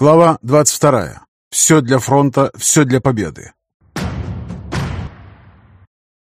Глава 22. Все для фронта, все для победы.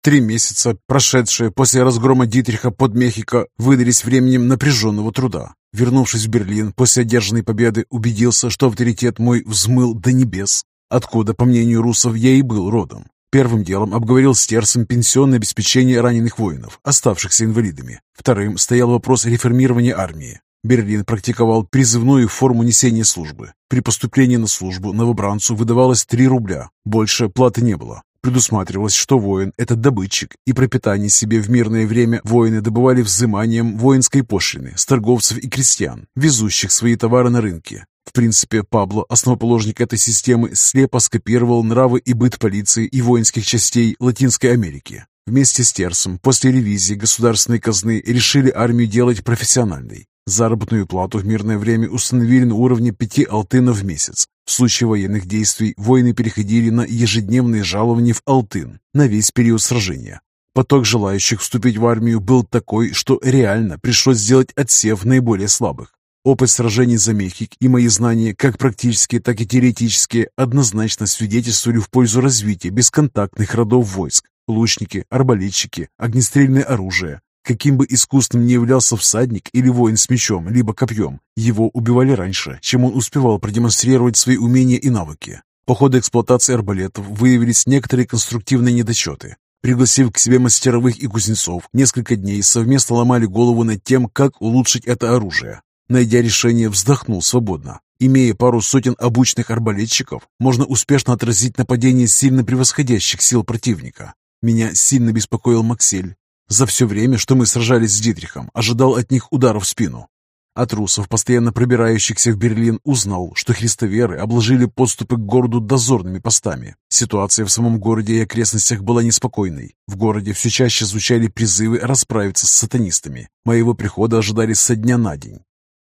Три месяца, прошедшие после разгрома Дитриха под Мехико, выдались временем напряженного труда. Вернувшись в Берлин после одержанной победы, убедился, что авторитет мой взмыл до небес, откуда, по мнению русов, я и был родом. Первым делом обговорил с Терсом пенсионное обеспечение раненых воинов, оставшихся инвалидами. Вторым стоял вопрос реформирования армии. Берлин практиковал призывную форму несения службы. При поступлении на службу новобранцу выдавалось 3 рубля, больше платы не было. Предусматривалось, что воин – это добытчик, и пропитание себе в мирное время воины добывали взиманием воинской пошлины с торговцев и крестьян, везущих свои товары на рынке. В принципе, Пабло, основоположник этой системы, слепо скопировал нравы и быт полиции и воинских частей Латинской Америки. Вместе с Терсом после ревизии государственной казны решили армию делать профессиональной. Заработную плату в мирное время установили на уровне 5 алтынов в месяц. В случае военных действий воины переходили на ежедневные жалования в алтын на весь период сражения. Поток желающих вступить в армию был такой, что реально пришлось сделать отсев наиболее слабых. Опыт сражений за Мехик и мои знания, как практические, так и теоретические, однозначно свидетельствовали в пользу развития бесконтактных родов войск. Лучники, арбалетчики, огнестрельное оружие, Каким бы искусным ни являлся всадник или воин с мечом, либо копьем, его убивали раньше, чем он успевал продемонстрировать свои умения и навыки. По ходу эксплуатации арбалетов выявились некоторые конструктивные недочеты. Пригласив к себе мастеровых и кузнецов, несколько дней совместно ломали голову над тем, как улучшить это оружие. Найдя решение, вздохнул свободно. Имея пару сотен обученных арбалетчиков, можно успешно отразить нападение сильно превосходящих сил противника. Меня сильно беспокоил Максель, за все время, что мы сражались с Дитрихом, ожидал от них удара в спину. От русов, постоянно пробирающихся в Берлин, узнал, что христоверы обложили подступы к городу дозорными постами. Ситуация в самом городе и окрестностях была неспокойной. В городе все чаще звучали призывы расправиться с сатанистами. Моего прихода ожидали со дня на день.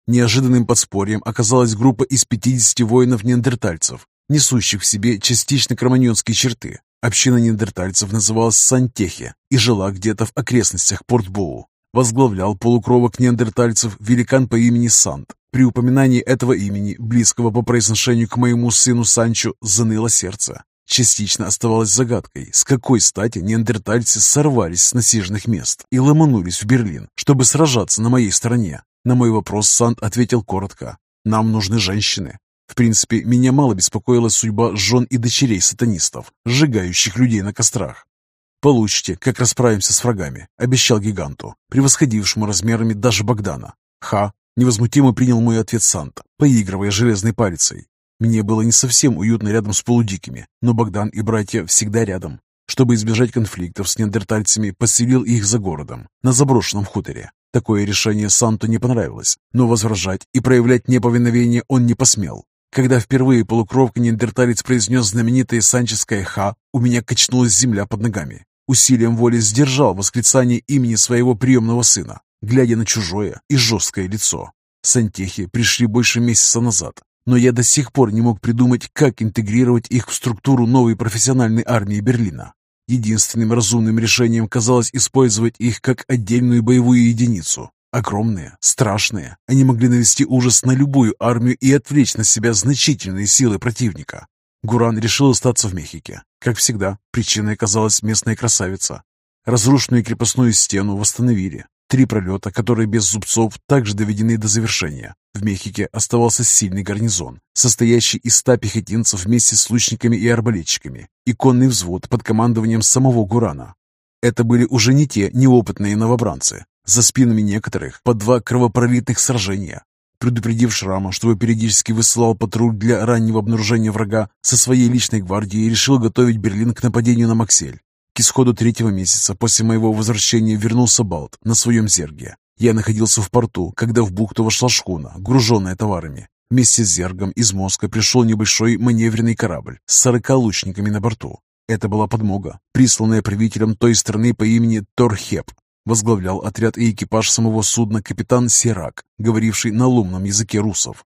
Неожиданным подспорьем оказалась группа из 50 воинов-неандертальцев, несущих в себе частично кроманьонские черты. Община неандертальцев называлась Сантехе и жила где-то в окрестностях Портбоу. Возглавлял полукровок неандертальцев великан по имени Сант. При упоминании этого имени, близкого по произношению к моему сыну Санчо, заныло сердце. Частично оставалось загадкой, с какой стати неандертальцы сорвались с насиженных мест и ломанулись в Берлин, чтобы сражаться на моей стороне. На мой вопрос Сант ответил коротко. «Нам нужны женщины. В принципе, меня мало беспокоила судьба жен и дочерей сатанистов, сжигающих людей на кострах. «Получите, как расправимся с врагами», — обещал гиганту, превосходившему размерами даже Богдана. «Ха!» — невозмутимо принял мой ответ Санта, поигрывая железной палицей. Мне было не совсем уютно рядом с полудикими, но Богдан и братья всегда рядом. Чтобы избежать конфликтов с неандертальцами, поселил их за городом, на заброшенном хуторе. Такое решение Санту не понравилось, но возражать и проявлять неповиновение он не посмел. Когда впервые полукровка-неандерталец произнес знаменитое санческое «ха», у меня качнулась земля под ногами. Усилием воли сдержал восклицание имени своего приемного сына, глядя на чужое и жесткое лицо. Сантехи пришли больше месяца назад, но я до сих пор не мог придумать, как интегрировать их в структуру новой профессиональной армии Берлина. Единственным разумным решением казалось использовать их как отдельную боевую единицу, Огромные, страшные, они могли навести ужас на любую армию и отвлечь на себя значительные силы противника. Гуран решил остаться в Мехике. Как всегда, причиной оказалась местная красавица. Разрушенную крепостную стену восстановили. Три пролета, которые без зубцов, также доведены до завершения. В Мехике оставался сильный гарнизон, состоящий из ста пехотинцев вместе с лучниками и арбалетчиками, и конный взвод под командованием самого Гурана. Это были уже не те неопытные новобранцы, за спинами некоторых по два кровопролитных сражения. Предупредив Шрама, чтобы периодически высылал патруль для раннего обнаружения врага, со своей личной гвардией решил готовить Берлин к нападению на Максель. К исходу третьего месяца после моего возвращения вернулся Балт на своем зерге. Я находился в порту, когда в бухту вошла шхуна, груженная товарами. Вместе с зергом из Москвы пришел небольшой маневренный корабль с сорока лучниками на борту. Это была подмога, присланная правителем той страны по имени Торхеп. Возглавлял отряд и экипаж самого судна капитан Сирак, говоривший на лумном языке русов.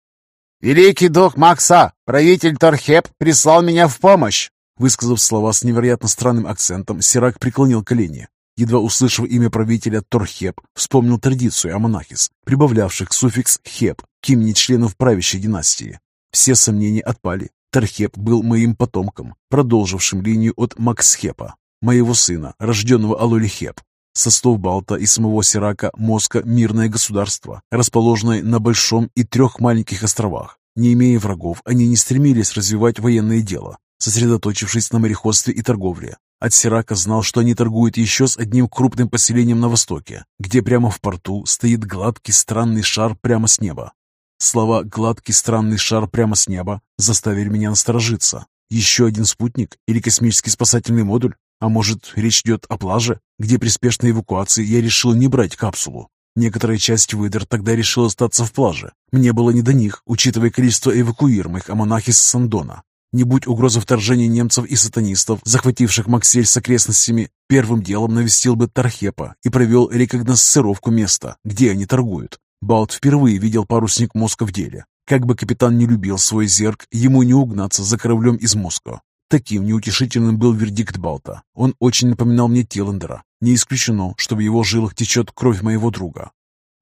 «Великий дух Макса, правитель Торхеп, прислал меня в помощь!» Высказав слова с невероятно странным акцентом, Сирак преклонил колени. Едва услышав имя правителя Торхеп, вспомнил традицию Амонахис, прибавлявших суффикс «хеп» к имени членов правящей династии. Все сомнения отпали. Тархеп был моим потомком, продолжившим линию от Максхепа, моего сына, рожденного Алулихеп. Со слов Балта и самого Сирака Моска – мирное государство, расположенное на Большом и трех маленьких островах. Не имея врагов, они не стремились развивать военное дело, сосредоточившись на мореходстве и торговле. От Сирака знал, что они торгуют еще с одним крупным поселением на востоке, где прямо в порту стоит гладкий странный шар прямо с неба. Слова «гладкий странный шар прямо с неба» заставили меня насторожиться. Еще один спутник или космический спасательный модуль? А может, речь идет о плаже, где при спешной эвакуации я решил не брать капсулу? Некоторая часть выдр тогда решила остаться в плаже. Мне было не до них, учитывая количество эвакуируемых амонах из Сандона. Не будь угрозы вторжения немцев и сатанистов, захвативших Максель с окрестностями, первым делом навестил бы Тархепа и провел рекогносцировку места, где они торгуют. Балт впервые видел парусник Моска в деле. Как бы капитан не любил свой зерк, ему не угнаться за кораблем из Москва. Таким неутешительным был вердикт Балта. Он очень напоминал мне Тиллендера. Не исключено, что в его жилах течет кровь моего друга.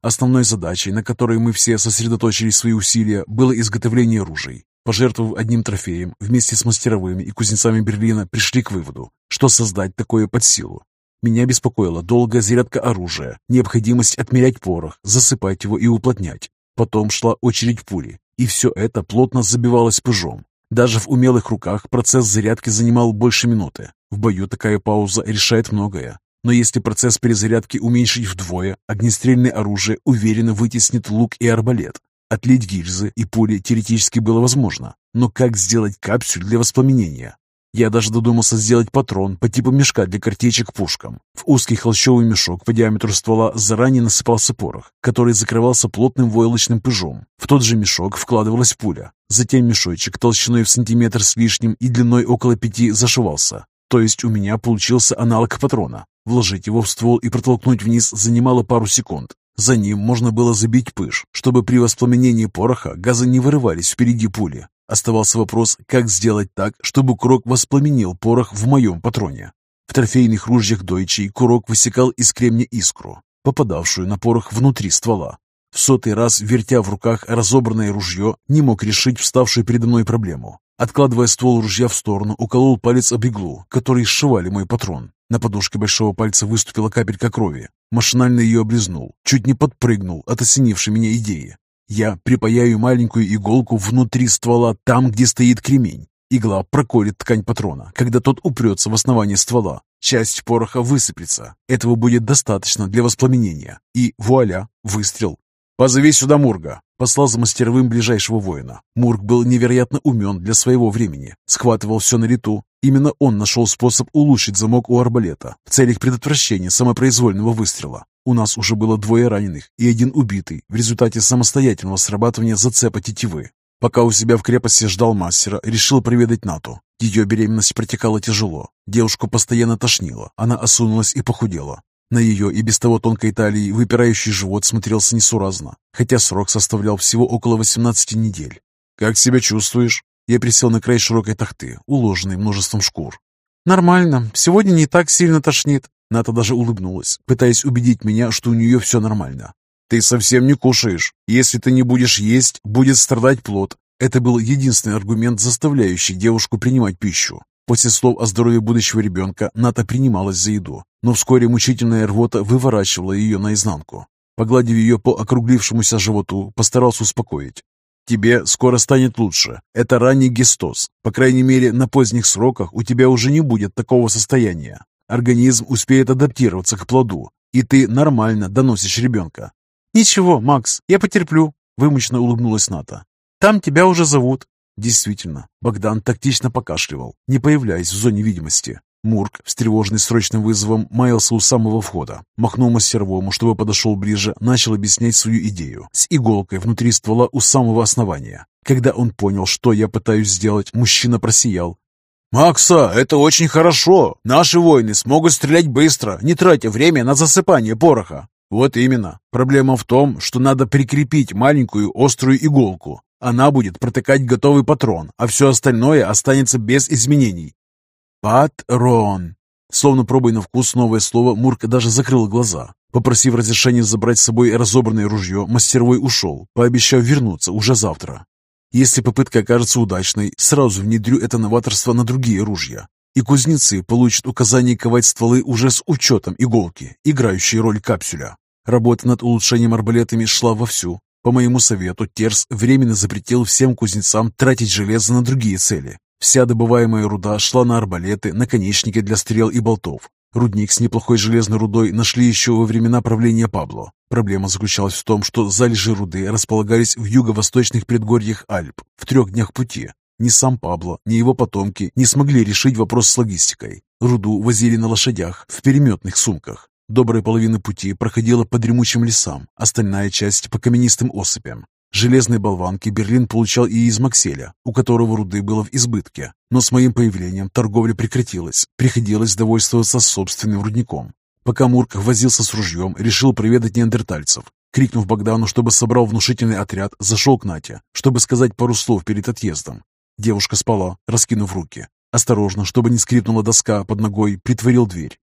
Основной задачей, на которой мы все сосредоточили свои усилия, было изготовление оружий. Пожертвовав одним трофеем, вместе с мастеровыми и кузнецами Берлина пришли к выводу, что создать такое под силу. Меня беспокоила долгая зарядка оружия, необходимость отмерять порох, засыпать его и уплотнять. Потом шла очередь пули, и все это плотно забивалось пыжом. Даже в умелых руках процесс зарядки занимал больше минуты. В бою такая пауза решает многое. Но если процесс перезарядки уменьшить вдвое, огнестрельное оружие уверенно вытеснит лук и арбалет. Отлить гильзы и пули теоретически было возможно. Но как сделать капсюль для воспламенения? Я даже додумался сделать патрон по типу мешка для картечек пушкам. В узкий холщовый мешок по диаметру ствола заранее насыпался порох, который закрывался плотным войлочным пыжом. В тот же мешок вкладывалась пуля. Затем мешочек толщиной в сантиметр с лишним и длиной около пяти зашивался. То есть у меня получился аналог патрона. Вложить его в ствол и протолкнуть вниз занимало пару секунд. За ним можно было забить пыш, чтобы при воспламенении пороха газы не вырывались впереди пули. Оставался вопрос, как сделать так, чтобы курок воспламенил порох в моем патроне. В трофейных ружьях Дойчей курок высекал из кремня искру, попадавшую на порох внутри ствола. В сотый раз, вертя в руках разобранное ружье, не мог решить вставшую передо мной проблему. Откладывая ствол ружья в сторону, уколол палец об иглу, который сшивали мой патрон. На подушке большого пальца выступила капелька крови. Машинально ее облизнул, чуть не подпрыгнул от осенившей меня идеи. Я припаяю маленькую иголку внутри ствола там, где стоит кремень. Игла проколет ткань патрона, когда тот упрется в основание ствола. Часть пороха высыплется. Этого будет достаточно для воспламенения. И вуаля, выстрел. «Позови сюда Мурга!» Послал за мастеровым ближайшего воина. Мург был невероятно умен для своего времени. Схватывал все на лету. Именно он нашел способ улучшить замок у арбалета в целях предотвращения самопроизвольного выстрела. У нас уже было двое раненых и один убитый в результате самостоятельного срабатывания зацепа тетивы. Пока у себя в крепости ждал мастера, решил проведать Нату. Ее беременность протекала тяжело. Девушку постоянно тошнило, она осунулась и похудела. На ее и без того тонкой талии выпирающий живот смотрелся несуразно, хотя срок составлял всего около 18 недель. «Как себя чувствуешь?» Я присел на край широкой тахты, уложенной множеством шкур. «Нормально. Сегодня не так сильно тошнит. Ната даже улыбнулась, пытаясь убедить меня, что у нее все нормально. «Ты совсем не кушаешь. Если ты не будешь есть, будет страдать плод». Это был единственный аргумент, заставляющий девушку принимать пищу. После слов о здоровье будущего ребенка Ната принималась за еду, но вскоре мучительная рвота выворачивала ее наизнанку. Погладив ее по округлившемуся животу, постарался успокоить. «Тебе скоро станет лучше. Это ранний гистоз. По крайней мере, на поздних сроках у тебя уже не будет такого состояния. Организм успеет адаптироваться к плоду, и ты нормально доносишь ребенка. «Ничего, Макс, я потерплю», — вымученно улыбнулась Ната. «Там тебя уже зовут». Действительно, Богдан тактично покашливал, не появляясь в зоне видимости. Мурк, встревоженный срочным вызовом, маялся у самого входа. Махнул мастеровому, чтобы подошел ближе, начал объяснять свою идею. С иголкой внутри ствола у самого основания. Когда он понял, что я пытаюсь сделать, мужчина просиял. «Макса, это очень хорошо. Наши воины смогут стрелять быстро, не тратя время на засыпание пороха». «Вот именно. Проблема в том, что надо прикрепить маленькую острую иголку. Она будет протыкать готовый патрон, а все остальное останется без изменений». «Патрон». Словно пробуя на вкус новое слово, Мурка даже закрыл глаза. Попросив разрешения забрать с собой разобранное ружье, мастеровой ушел, пообещав вернуться уже завтра. Если попытка окажется удачной, сразу внедрю это новаторство на другие ружья. И кузнецы получат указание ковать стволы уже с учетом иголки, играющей роль капсюля. Работа над улучшением арбалетами шла вовсю. По моему совету, Терс временно запретил всем кузнецам тратить железо на другие цели. Вся добываемая руда шла на арбалеты, наконечники для стрел и болтов. Рудник с неплохой железной рудой нашли еще во времена правления Пабло. Проблема заключалась в том, что залежи руды располагались в юго-восточных предгорьях Альп в трех днях пути. Ни сам Пабло, ни его потомки не смогли решить вопрос с логистикой. Руду возили на лошадях, в переметных сумках. Добрая половина пути проходила по дремучим лесам, остальная часть по каменистым осыпям. Железные болванки Берлин получал и из Макселя, у которого руды было в избытке. Но с моим появлением торговля прекратилась, приходилось довольствоваться собственным рудником. Пока Мурках возился с ружьем, решил проведать неандертальцев. Крикнув Богдану, чтобы собрал внушительный отряд, зашел к Нате, чтобы сказать пару слов перед отъездом. Девушка спала, раскинув руки. Осторожно, чтобы не скрипнула доска под ногой, притворил дверь.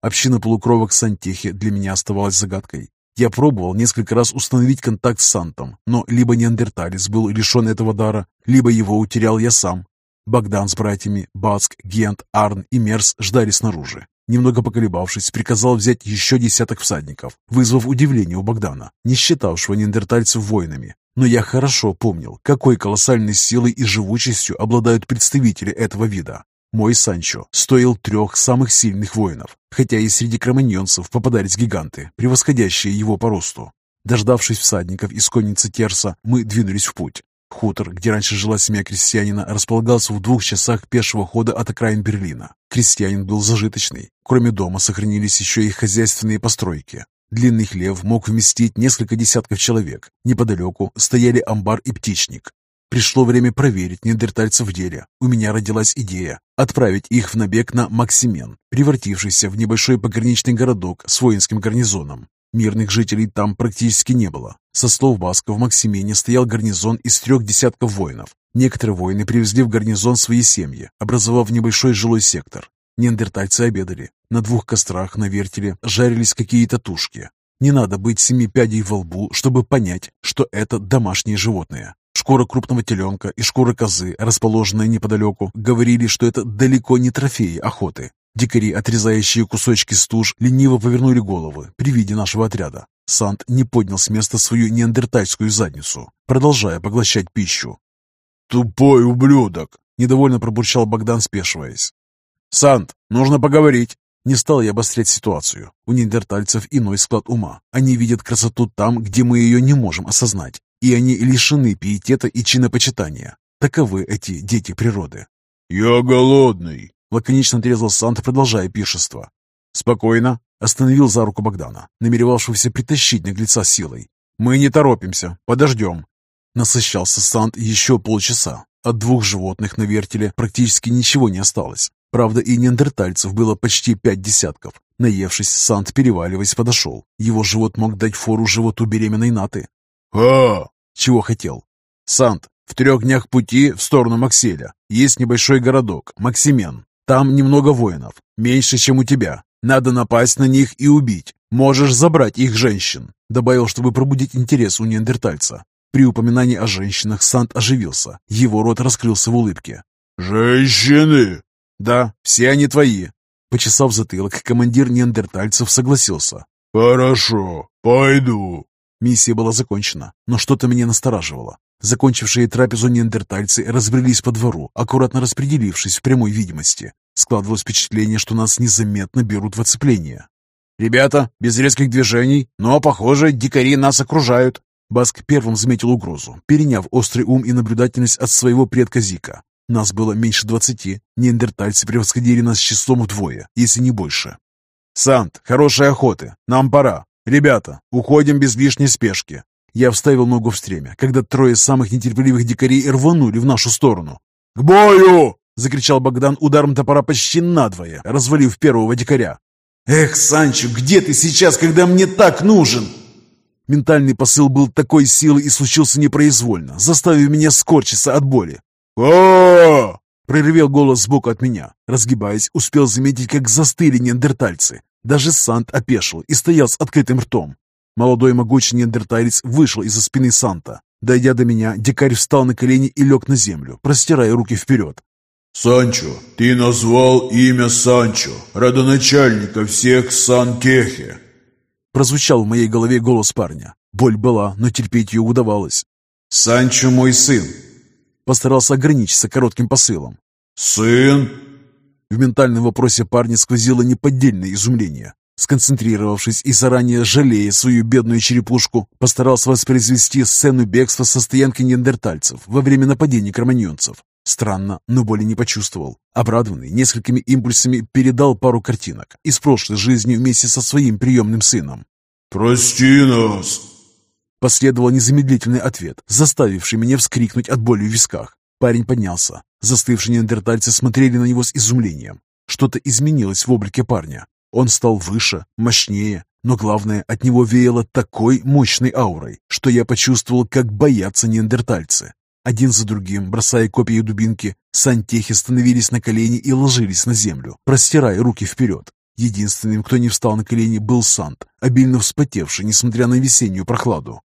Община полукровок Сантехи для меня оставалась загадкой. Я пробовал несколько раз установить контакт с Сантом, но либо неандерталец был лишен этого дара, либо его утерял я сам. Богдан с братьями, Бацк, Гент, Арн и Мерс ждали снаружи. Немного поколебавшись, приказал взять еще десяток всадников, вызвав удивление у Богдана, не считавшего неандертальцев воинами. Но я хорошо помнил, какой колоссальной силой и живучестью обладают представители этого вида. Мой Санчо стоил трех самых сильных воинов, хотя и среди кроманьонцев попадались гиганты, превосходящие его по росту. Дождавшись всадников из конницы Терса, мы двинулись в путь. Хутор, где раньше жила семья крестьянина, располагался в двух часах пешего хода от окраин Берлина. Крестьянин был зажиточный. Кроме дома сохранились еще и хозяйственные постройки. Длинный хлев мог вместить несколько десятков человек. Неподалеку стояли амбар и птичник. Пришло время проверить неандертальцев в деле. У меня родилась идея отправить их в набег на Максимен, превратившийся в небольшой пограничный городок с воинским гарнизоном. Мирных жителей там практически не было. Со слов Баска в Максимене стоял гарнизон из трех десятков воинов. Некоторые воины привезли в гарнизон свои семьи, образовав небольшой жилой сектор. Неандертальцы обедали. На двух кострах на вертеле жарились какие-то тушки. Не надо быть семи пядей во лбу, чтобы понять, что это домашние животные. Шкура крупного теленка и шкура козы, расположенные неподалеку, говорили, что это далеко не трофеи охоты. Дикари, отрезающие кусочки стуж, лениво повернули головы при виде нашего отряда. Сант не поднял с места свою неандертальскую задницу, продолжая поглощать пищу. «Тупой ублюдок!» — недовольно пробурчал Богдан, спешиваясь. «Сант, нужно поговорить!» Не стал я обострять ситуацию. У неандертальцев иной склад ума. Они видят красоту там, где мы ее не можем осознать и они лишены пиетета и чинопочитания. Таковы эти дети природы. «Я голодный», — лаконично отрезал Санта, продолжая пиршество. «Спокойно», — остановил за руку Богдана, намеревавшегося притащить наглеца силой. «Мы не торопимся, подождем». Насыщался Сант еще полчаса. От двух животных на вертеле практически ничего не осталось. Правда, и неандертальцев было почти пять десятков. Наевшись, Сант, переваливаясь, подошел. Его живот мог дать фору животу беременной Наты. «А!» «Чего хотел?» «Сант, в трех днях пути в сторону Макселя есть небольшой городок, Максимен. Там немного воинов, меньше, чем у тебя. Надо напасть на них и убить. Можешь забрать их женщин», добавил, чтобы пробудить интерес у неандертальца. При упоминании о женщинах Сант оживился. Его рот раскрылся в улыбке. «Женщины?» «Да, все они твои». Почесав затылок, командир неандертальцев согласился. «Хорошо, пойду». Миссия была закончена, но что-то меня настораживало. Закончившие трапезу неандертальцы разбрелись по двору, аккуратно распределившись в прямой видимости. Складывалось впечатление, что нас незаметно берут в оцепление. «Ребята, без резких движений, но, похоже, дикари нас окружают». Баск первым заметил угрозу, переняв острый ум и наблюдательность от своего предка Зика. Нас было меньше двадцати, неандертальцы превосходили нас числом вдвое, если не больше. «Сант, хорошей охоты, нам пора», «Ребята, уходим без лишней спешки!» Я вставил ногу в стремя, когда трое самых нетерпеливых дикарей рванули в нашу сторону. «К бою!» — закричал Богдан ударом топора почти надвое, развалив первого дикаря. «Эх, Санчо, где ты сейчас, когда мне так нужен?» Ментальный посыл был такой силы и случился непроизвольно, заставив меня скорчиться от боли. о Проревел голос сбоку от меня. Разгибаясь, успел заметить, как застыли неандертальцы. Даже Сант опешил и стоял с открытым ртом. Молодой могучий неандерталец вышел из-за спины Санта. Дойдя до меня, дикарь встал на колени и лег на землю, простирая руки вперед. «Санчо, ты назвал имя Санчо, родоначальника всех Сан-Кехе!» Прозвучал в моей голове голос парня. Боль была, но терпеть ее удавалось. «Санчо мой сын!» Постарался ограничиться коротким посылом. «Сын?» В ментальном вопросе парня сквозило неподдельное изумление. Сконцентрировавшись и заранее жалея свою бедную черепушку, постарался воспроизвести сцену бегства со стоянки неандертальцев во время нападения кроманьонцев. Странно, но боли не почувствовал. Обрадованный несколькими импульсами передал пару картинок из прошлой жизни вместе со своим приемным сыном. «Прости нас!» Последовал незамедлительный ответ, заставивший меня вскрикнуть от боли в висках. Парень поднялся. Застывшие неандертальцы смотрели на него с изумлением. Что-то изменилось в облике парня. Он стал выше, мощнее, но главное, от него веяло такой мощной аурой, что я почувствовал, как боятся неандертальцы. Один за другим, бросая копии дубинки, сантехи становились на колени и ложились на землю, простирая руки вперед. Единственным, кто не встал на колени, был Сант, обильно вспотевший, несмотря на весеннюю прохладу.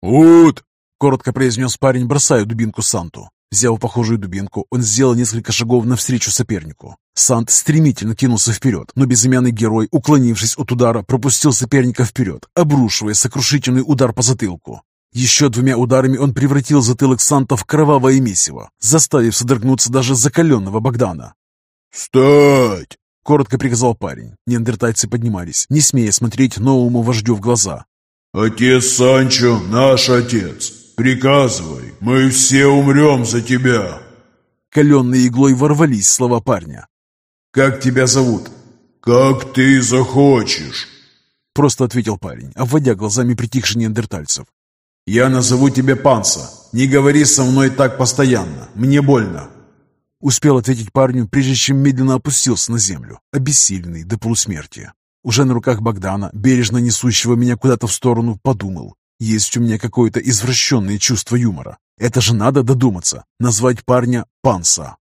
«Ут!» — коротко произнес парень, бросая дубинку Санту. Взяв похожую дубинку, он сделал несколько шагов навстречу сопернику. Сант стремительно кинулся вперед, но безымянный герой, уклонившись от удара, пропустил соперника вперед, обрушивая сокрушительный удар по затылку. Еще двумя ударами он превратил затылок Санта в кровавое месиво, заставив содрогнуться даже закаленного Богдана. «Встать!» — коротко приказал парень. Неандертальцы поднимались, не смея смотреть новому вождю в глаза. «Отец Санчо наш отец. Приказывай, мы все умрем за тебя!» Каленной иглой ворвались слова парня. «Как тебя зовут?» «Как ты захочешь!» Просто ответил парень, обводя глазами притихших неандертальцев. «Я назову тебя Панса. Не говори со мной так постоянно. Мне больно». Успел ответить парню, прежде чем медленно опустился на землю, обессиленный до полусмерти. Уже на руках Богдана, бережно несущего меня куда-то в сторону, подумал. Есть у меня какое-то извращенное чувство юмора. Это же надо додуматься. Назвать парня Панса.